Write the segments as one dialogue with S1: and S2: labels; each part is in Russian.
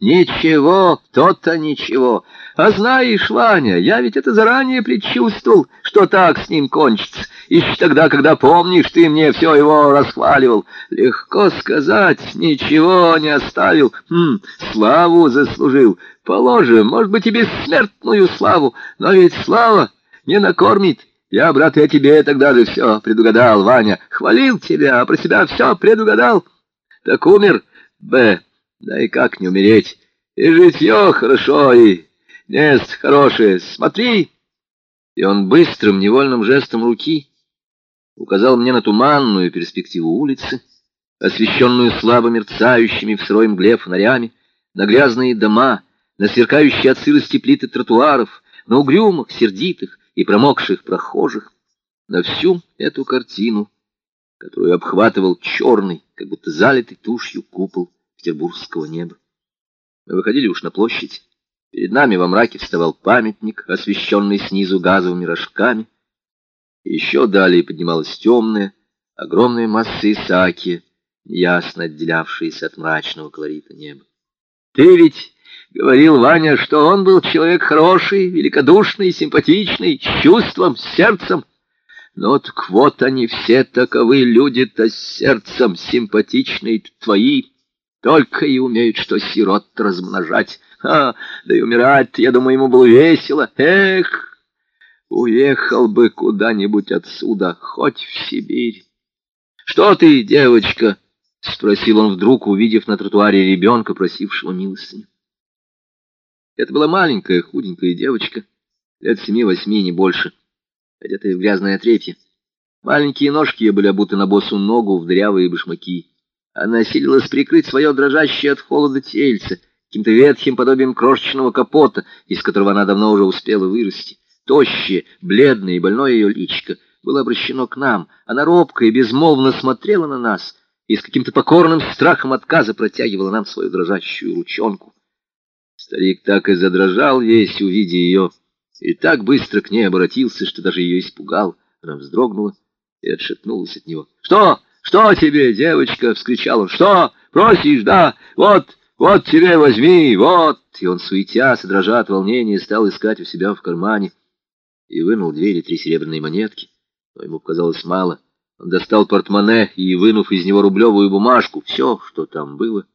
S1: Ничего, то-то ничего. А знаешь, Ваня, я ведь это заранее предчувствовал, что так с ним кончится. И тогда, когда, помнишь, ты мне все его расхваливал. Легко сказать, ничего не оставил. Хм, славу заслужил. Положим, может быть, и бессмертную славу. Но ведь слава не накормит. Я, брат, я тебе тогда же все предугадал, Ваня. Хвалил тебя, а про себя все предугадал. Так умер, Б. Да и как не умереть? И житье хорошо, и место хорошее. Смотри!» И он быстрым невольным жестом руки указал мне на туманную перспективу улицы, освещенную слабо мерцающими в сырой мгле фонарями, на грязные дома, на сверкающие от сырости плиты тротуаров, на угрюмых, сердитых и промокших прохожих, на всю эту картину, которую обхватывал черный, как будто залитый тушью купол петербургского неба. Мы выходили уж на площадь. Перед нами во мраке вставал памятник, освещенный снизу газовыми рожками. Еще далее поднималась темная, огромная масса Исаакия, неясно отделявшаяся от мрачного колорита неба. «Ты ведь говорил, Ваня, что он был человек хороший, великодушный, симпатичный, с чувством, с сердцем». Ну так вот они все таковы, люди-то с сердцем симпатичные твои, только и умеют, что сирот размножать. А, да и умирать, я думаю, ему было весело. Эх, уехал бы куда-нибудь отсюда, хоть в Сибирь. Что ты, девочка? — спросил он вдруг, увидев на тротуаре ребенка, просившего милостыню. Это была маленькая, худенькая девочка, лет семи-восьми, не больше одетая в грязное отрепье. Маленькие ножки ее были обуты на босу ногу в дырявые башмаки. Она силилась прикрыть свое дрожащее от холода тельце каким-то ветхим подобием крошечного капота, из которого она давно уже успела вырасти. Тощее, бледное и больное ее личико было обращено к нам. Она робко и безмолвно смотрела на нас и с каким-то покорным страхом отказа протягивала нам свою дрожащую ручонку. Старик так и задрожал весь, увидя ее, и так быстро к ней обратился, что даже ее испугал. Она вздрогнула и отшатнулась от него. «Что? Что тебе, девочка?» — вскричал он. «Что? Просишь, да? Вот, вот тебе возьми, вот!» И он, суетя, дрожа от волнения, стал искать у себя в кармане и вынул две или три серебряные монетки. Но ему показалось мало. Он достал портмоне и, вынув из него рублевую бумажку, все, что там было,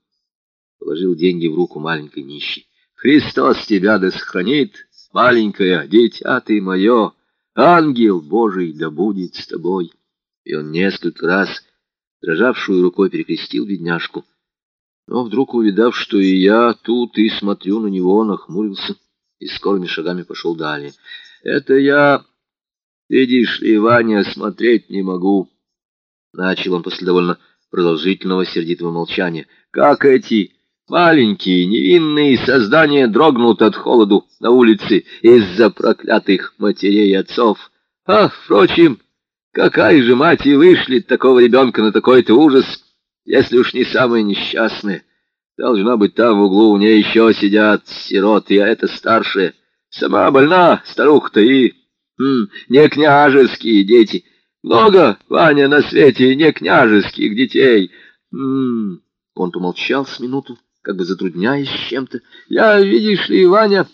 S1: положил деньги в руку маленькой нищей. «Христос тебя да сохранит!» маленькая, дитя ты мое, ангел Божий да будет с тобой. И он несколько раз, дрожавшую рукой, перекрестил бедняжку. Но вдруг, увидав, что и я тут и смотрю на него, нахмурился и скорыми шагами пошел далее. Это я, видишь ли, Ваня, смотреть не могу. Начал он после довольно продолжительного сердитого молчания. Как эти Маленькие невинные создания дрогнут от холоду на улице из-за проклятых матерей и отцов. А, впрочем, какая же мать и вышлет такого ребенка на такой-то ужас, если уж не самые несчастные? Должна быть, там в углу у нее еще сидят сироты, а это старшая. Сама больна, старуха-то и... М, не княжеские дети. Много, Ваня, на свете не княжеских детей. М, он помолчал с минуту как бы затрудняясь чем-то. «Я, видишь ли, Ваня,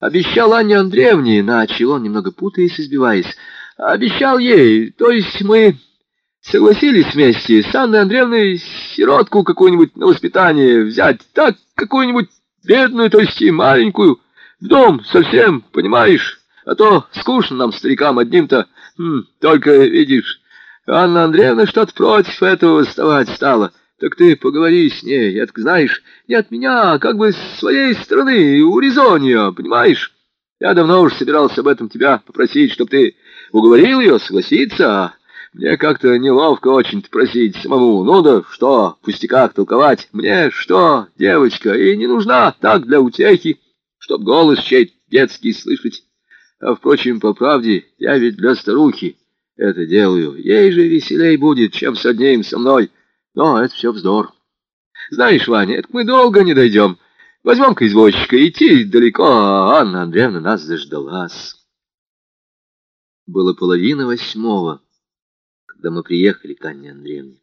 S1: обещал Анне Андреевне, начал он, немного путаясь и сбиваясь, обещал ей, то есть мы согласились вместе с Анной Андреевной сиротку какую-нибудь на воспитание взять, так, какую-нибудь бедную, то есть и маленькую, в дом совсем, понимаешь, а то скучно нам, старикам, одним-то, только, видишь, Анна Андреевна что-то против этого восставать стала». Так ты поговори с ней, это, знаешь, не от меня, а как бы с своей стороны, урезонь понимаешь? Я давно уж собирался об этом тебя попросить, чтобы ты уговорил ее согласиться, а мне как-то неловко очень-то просить самому. Ну да что, пустяках толковать? Мне что, девочка, и не нужна так для утехи, чтоб голос чей детский слышать. А, впрочем, по правде, я ведь для старухи это делаю. Ей же веселей будет, чем с одним со мной. Но это все вздор. Знаешь, Ваня, это мы долго не дойдем. Возьмем-ка извозчика, идти далеко, а Анна Андреевна нас заждалась. Было половина восьмого, когда мы приехали к Анне Андреевне.